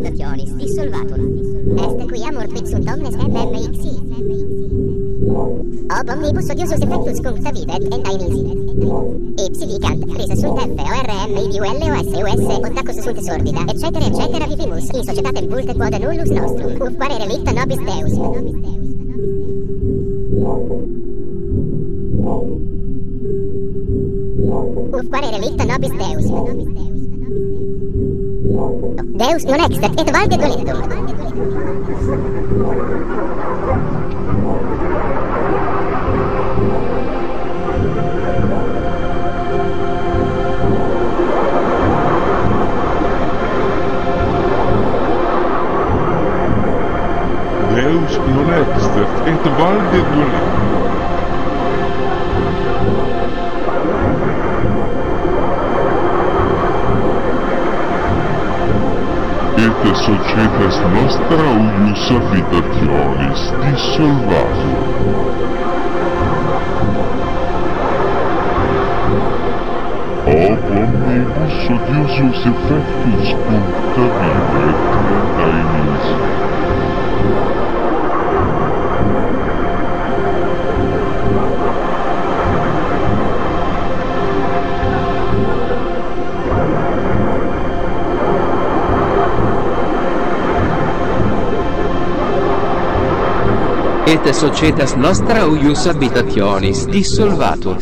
Complicationis dissolvatur. Est qui amor sunt omnes MMXI. Ob omnibus odiosus effectus cuncta videt et dainisi. Ipsi dicant, risa sunt F, ORM, IVL, OS, US, ottacus sunt sordida, eccetera, eccetera, vivimus, in societatem pulte quod nullus nostrum, ut parere licta nobis Deus. Uf parere licta nobis Deus. Nobis Deus. Deus и он экстра. Это вам Бедулин думает. Deus non extra, et valde dolent. molte societas nostra uius habitationis dissolvatur. Ob omnibus odiosus effectus culta vivre cretaenis. Et societas nostra uius habitationis dissolvatur.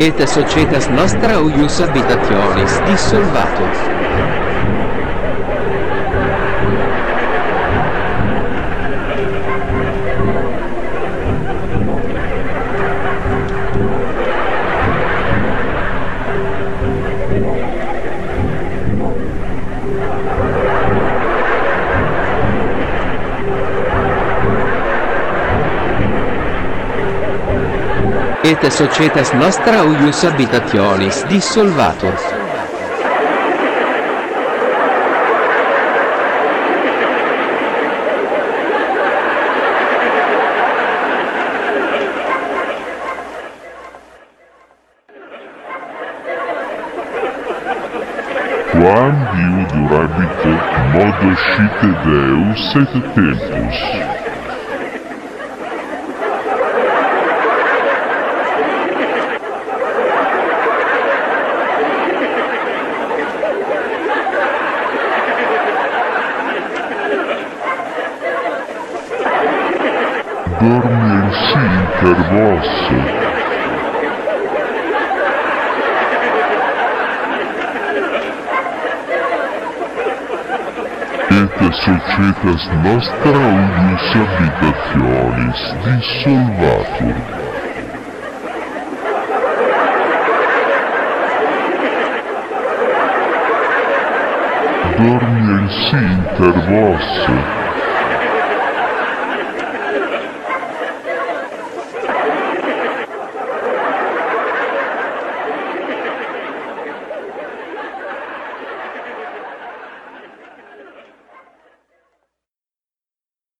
Et societas nostra uius habitationis dissolvatur. et societas nostra uius habitationis dissolvatur. Quam diu durabit modoscite Deus et tempus. dormi in sii perverso. Et societas nostra unius habitationis dissolvatur. dormi in si inter vos